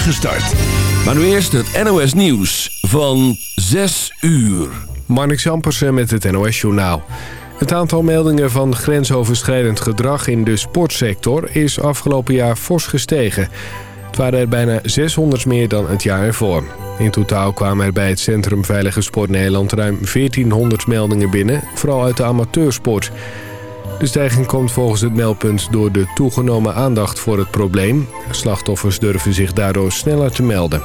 start. Maar nu eerst het NOS Nieuws van 6 uur. Marnix Ampersen met het NOS Journaal. Het aantal meldingen van grensoverschrijdend gedrag in de sportsector is afgelopen jaar fors gestegen. Het waren er bijna 600 meer dan het jaar ervoor. In totaal kwamen er bij het Centrum Veilige Sport Nederland ruim 1400 meldingen binnen, vooral uit de amateursport. De stijging komt volgens het meldpunt door de toegenomen aandacht voor het probleem. Slachtoffers durven zich daardoor sneller te melden.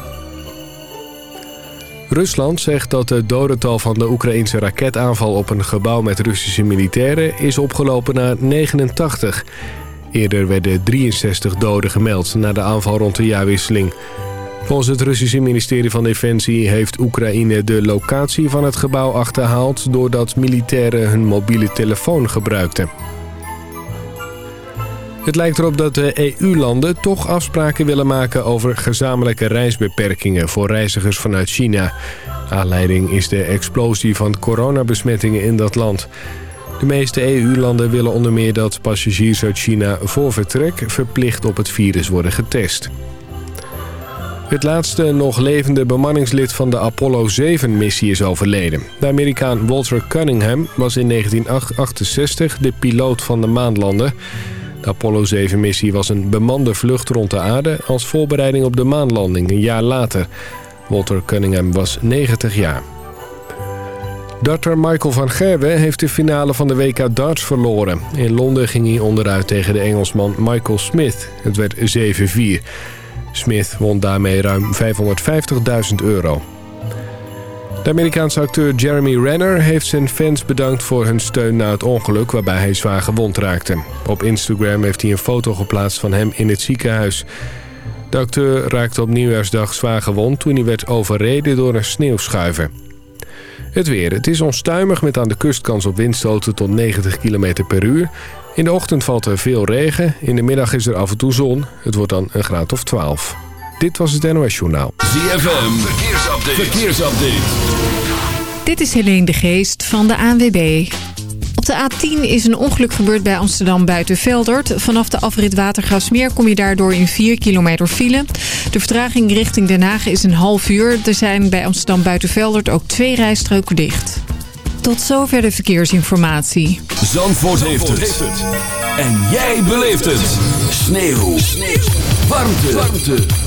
Rusland zegt dat het dodental van de Oekraïnse raketaanval op een gebouw met Russische militairen is opgelopen naar 89. Eerder werden 63 doden gemeld na de aanval rond de jaarwisseling. Volgens het Russische ministerie van Defensie heeft Oekraïne de locatie van het gebouw achterhaald... doordat militairen hun mobiele telefoon gebruikten. Het lijkt erop dat de EU-landen toch afspraken willen maken over gezamenlijke reisbeperkingen voor reizigers vanuit China. Aanleiding is de explosie van coronabesmettingen in dat land. De meeste EU-landen willen onder meer dat passagiers uit China voor vertrek verplicht op het virus worden getest. Het laatste nog levende bemanningslid van de Apollo 7-missie is overleden. De Amerikaan Walter Cunningham was in 1968 de piloot van de maanlander. De Apollo 7-missie was een bemande vlucht rond de aarde... als voorbereiding op de maanlanding een jaar later. Walter Cunningham was 90 jaar. Darter Michael van Gerwen heeft de finale van de WK darts verloren. In Londen ging hij onderuit tegen de Engelsman Michael Smith. Het werd 7-4. Smith won daarmee ruim 550.000 euro. De Amerikaanse acteur Jeremy Renner heeft zijn fans bedankt voor hun steun na het ongeluk waarbij hij zwaar gewond raakte. Op Instagram heeft hij een foto geplaatst van hem in het ziekenhuis. De acteur raakte op nieuwjaarsdag zwaar gewond toen hij werd overreden door een sneeuwschuiver. Het weer. Het is onstuimig met aan de kust kans op windstoten tot 90 km per uur. In de ochtend valt er veel regen. In de middag is er af en toe zon. Het wordt dan een graad of 12. Dit was het NOS Journaal. ZFM, verkeersupdate. verkeersupdate. Dit is Helene de Geest van de ANWB. Op de A10 is een ongeluk gebeurd bij Amsterdam buiten Veldert. Vanaf de afrit Watergraafsmeer kom je daardoor in 4 kilometer file. De vertraging richting Den Haag is een half uur. Er zijn bij Amsterdam buiten Veldert ook twee rijstroken dicht. Tot zover de verkeersinformatie. Zandvoort, heeft, het. En jij beleeft het. Sneeuw. Sneeuw. Warmte. Warmte.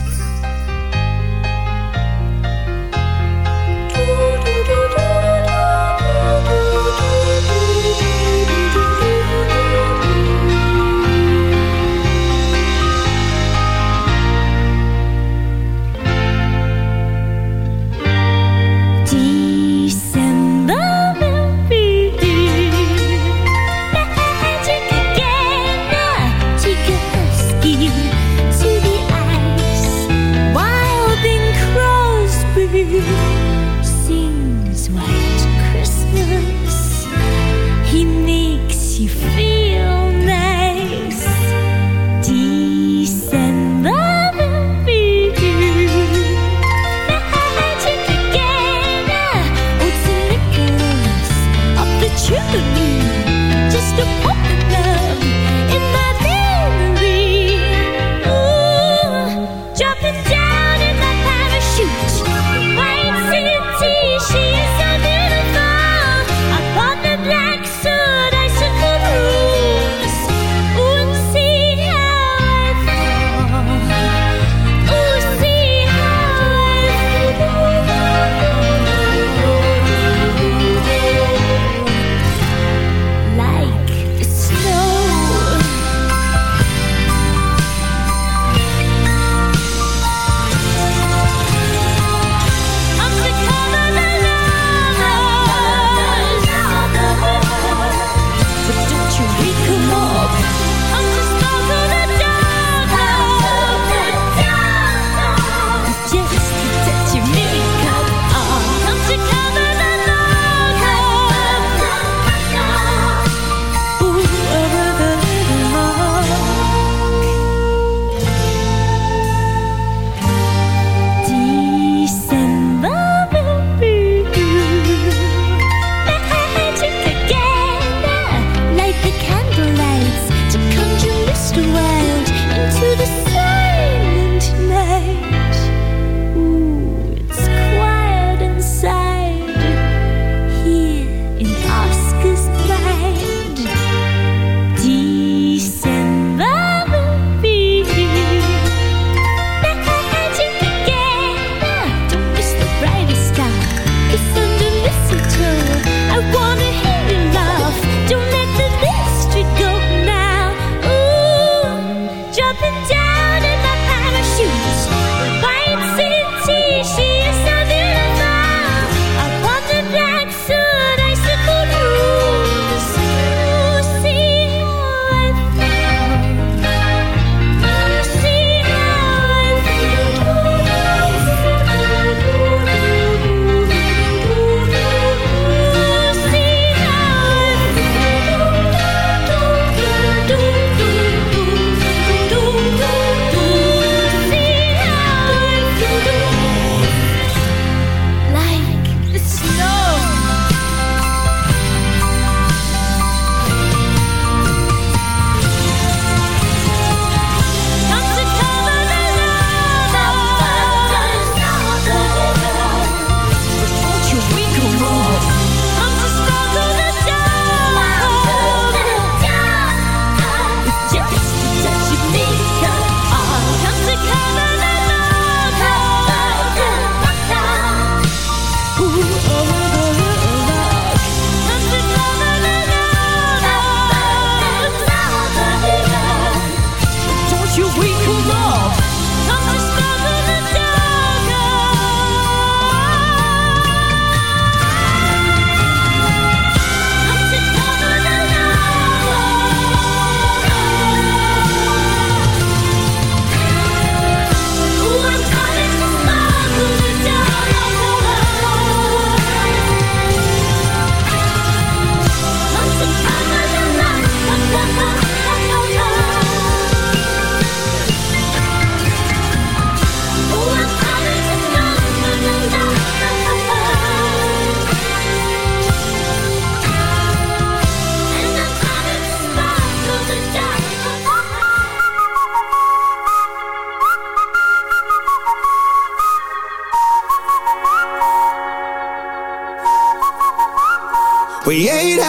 Just a popping love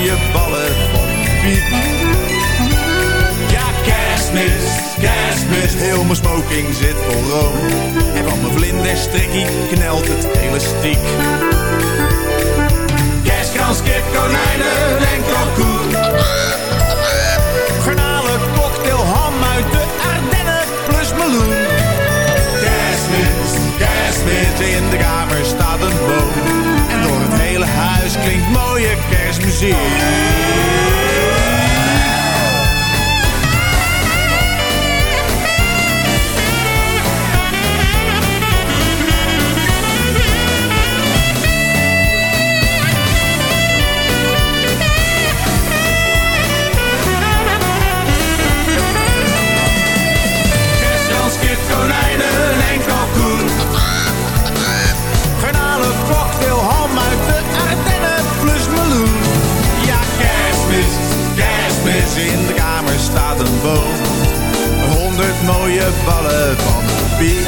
mooie ballen van piek. Ja, kerstmis, kerstmis, heel mijn smoking zit vol room. En van mijn vlinderstrikkie knelt het elastiek. Kerstkans, kip, konijnen en kalkoen. Garnalen, cocktail, ham uit de Ardennen plus meloen. Kerstmis, kerstmis, in de kamer staat een boom. Klinkt mooie kerstmuziek. Honderd mooie ballen van een piek.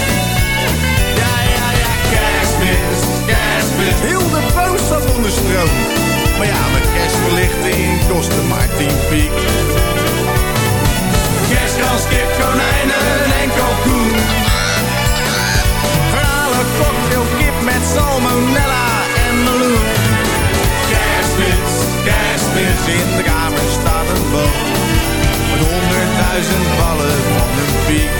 Ja, ja, ja, kerstmis, kerstmis, heel de boom staat onder stroom. Maar ja, mijn kerstverlichting kostte maar tien piek. Kerstkans, kip, konijnen en kalkoen. Garnalen, cocktail, kip met salmonella en meloen. Kerstmis, kerstmis, in de kamer staat een boom. Honderdduizend ballen van een piek.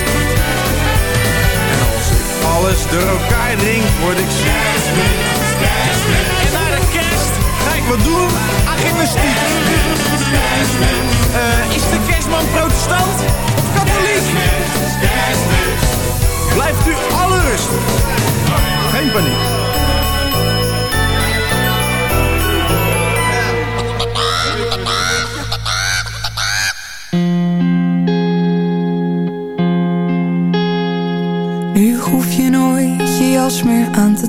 En als ik alles door elkaar drink, word ik kerstmis, kerstmis. En naar de kerst ga ik wat doen aan gymnastiek. Eh, is de kerstman protestant of katholiek? Blijft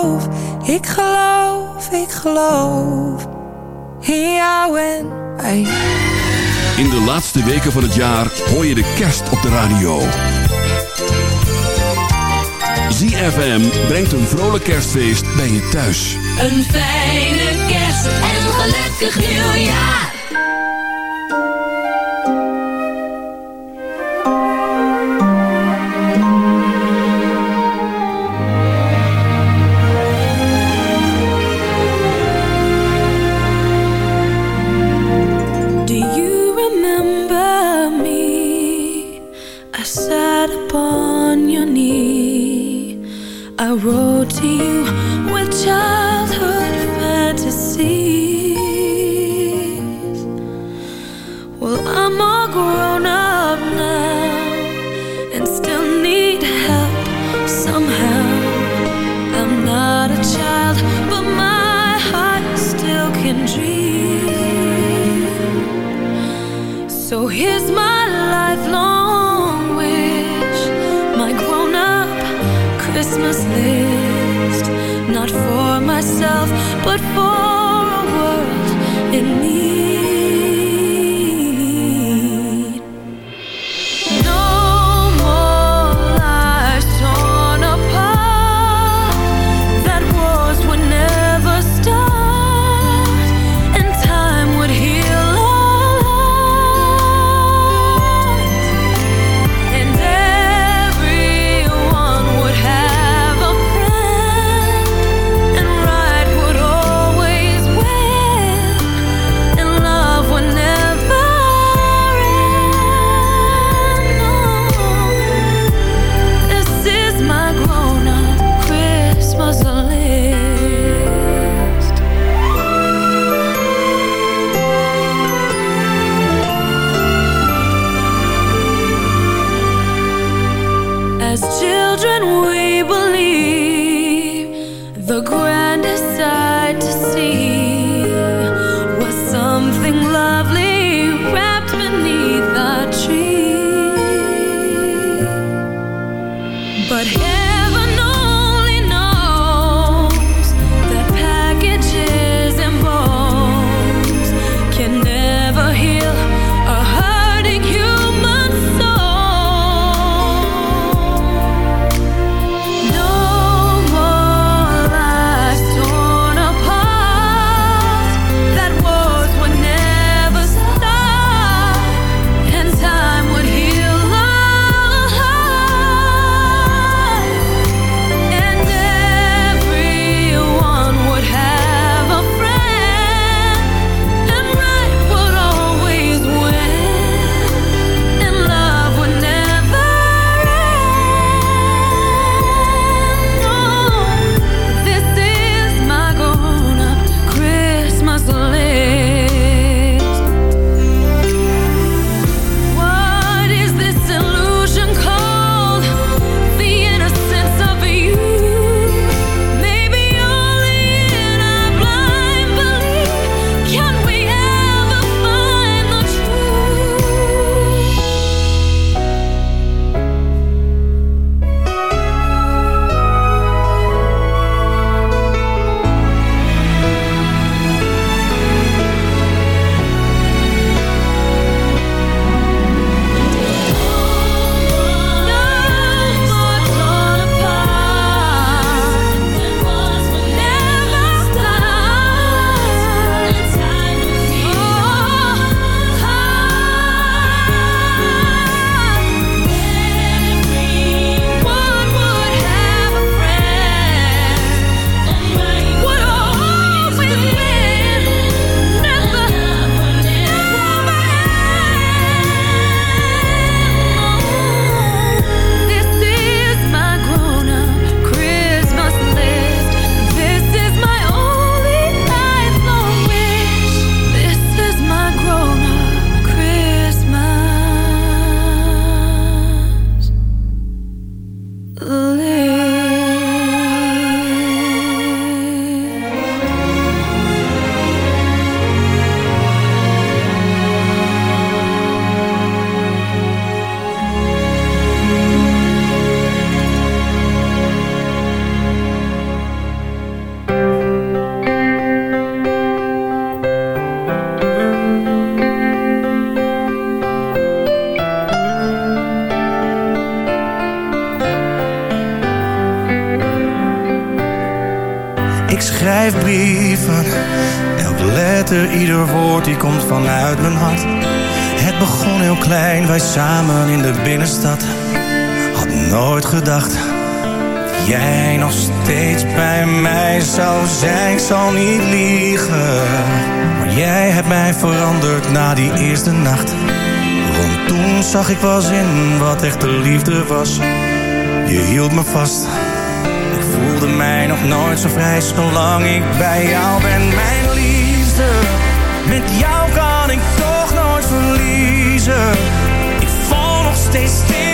geloof, ik geloof, ik geloof in jou en mij. In de laatste weken van het jaar hoor je de kerst op de radio. ZFM brengt een vrolijk kerstfeest bij je thuis. Een fijne kerst en een gelukkig nieuwjaar. Good for liegen, maar jij hebt mij veranderd na die eerste nacht. Want toen zag ik pas in wat echte liefde was. Je hield me vast voelde mij nog nooit zo vrij zolang ik bij jou ben. Mijn liefde, met jou kan ik toch nooit verliezen. Ik val nog steeds stil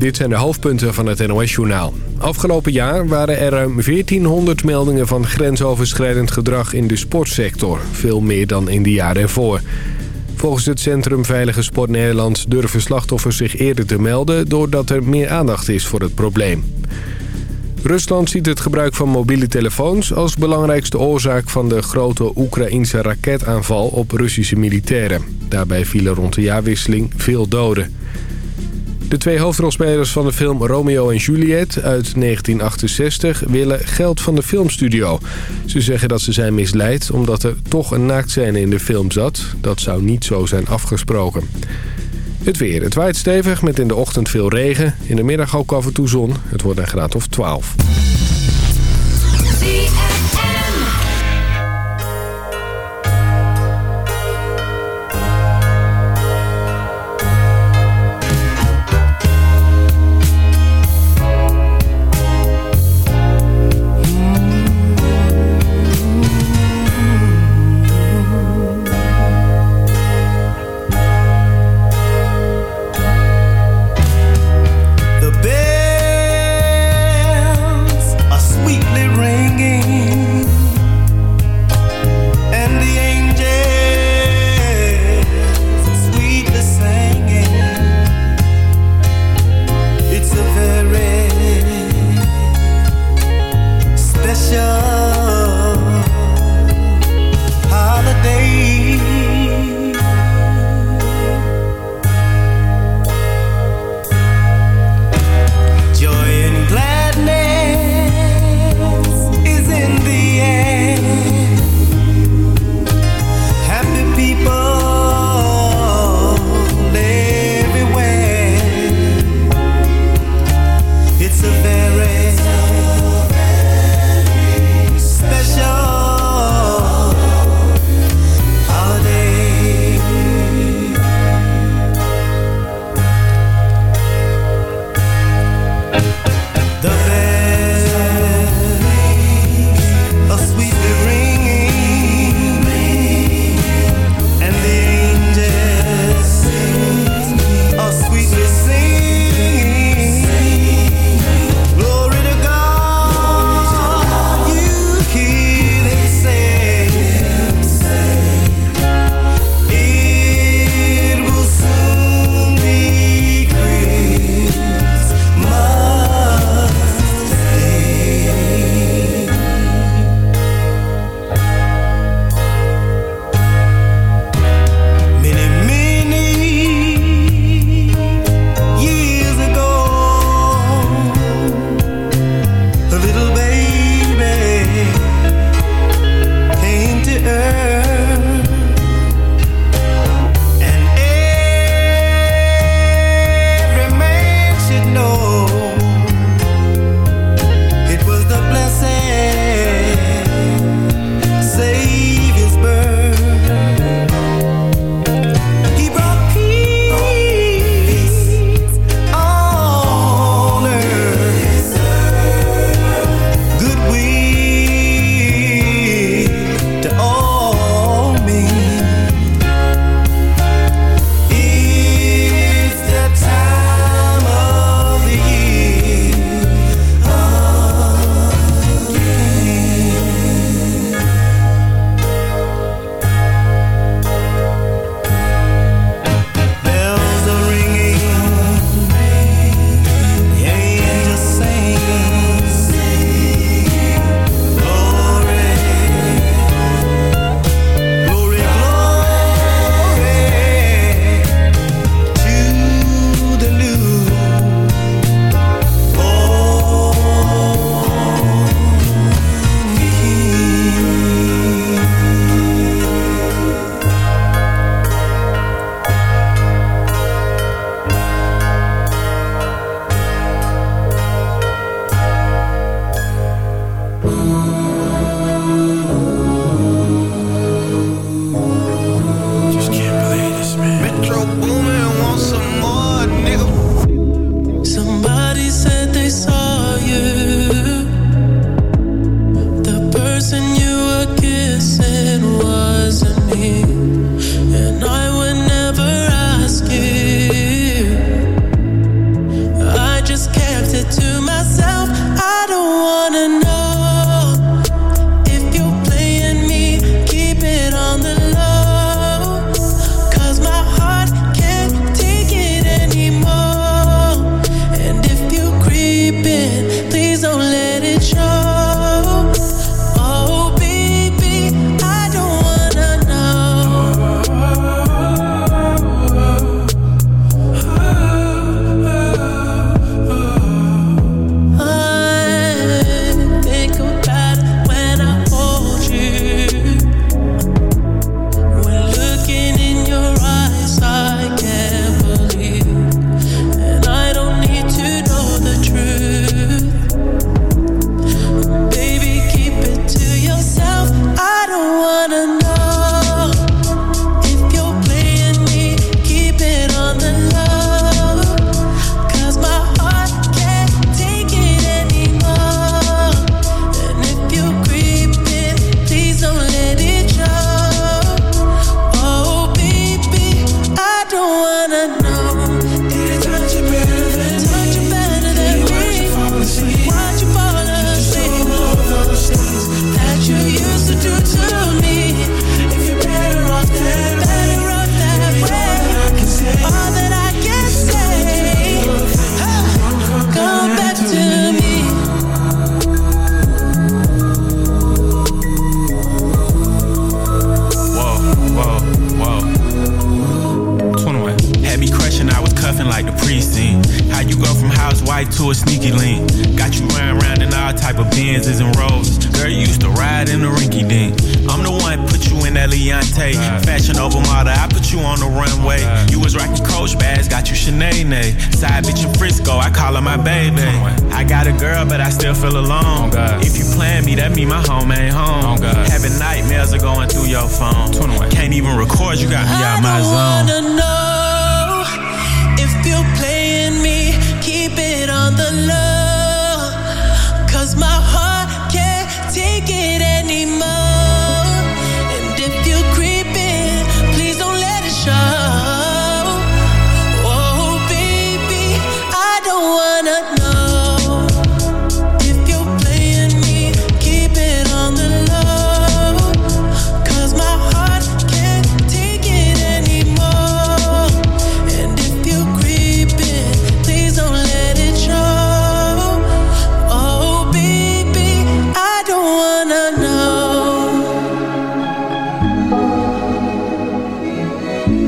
Dit zijn de hoofdpunten van het NOS-journaal. Afgelopen jaar waren er ruim 1400 meldingen van grensoverschrijdend gedrag in de sportsector. Veel meer dan in de jaren ervoor. Volgens het Centrum Veilige Sport Nederland durven slachtoffers zich eerder te melden... doordat er meer aandacht is voor het probleem. Rusland ziet het gebruik van mobiele telefoons als belangrijkste oorzaak van de grote Oekraïnse raketaanval op Russische militairen. Daarbij vielen rond de jaarwisseling veel doden. De twee hoofdrolspelers van de film Romeo en Juliet uit 1968 willen geld van de filmstudio. Ze zeggen dat ze zijn misleid omdat er toch een naaktscène in de film zat. Dat zou niet zo zijn afgesproken. Het weer. Het waait stevig met in de ochtend veel regen. In de middag ook af en toe zon. Het wordt een graad of 12.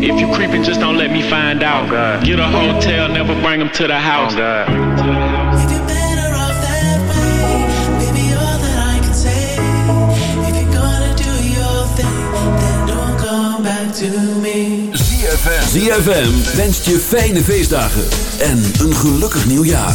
If you creeping, just don't let me find out. Get a hotel, never bring them to the house. Baby, all that I can say. If you're gonna do your thing, then don't come back to me. ZFM. ZFM wenst je fijne feestdagen en een gelukkig nieuwjaar.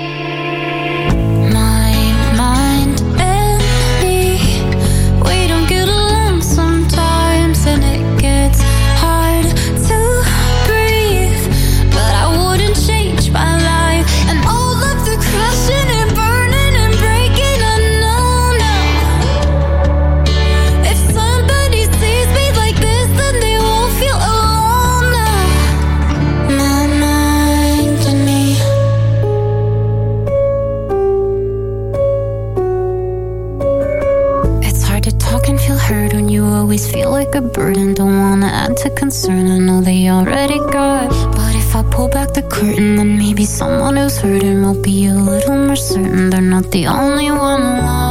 hurting will be a little more certain. They're not the only one alone.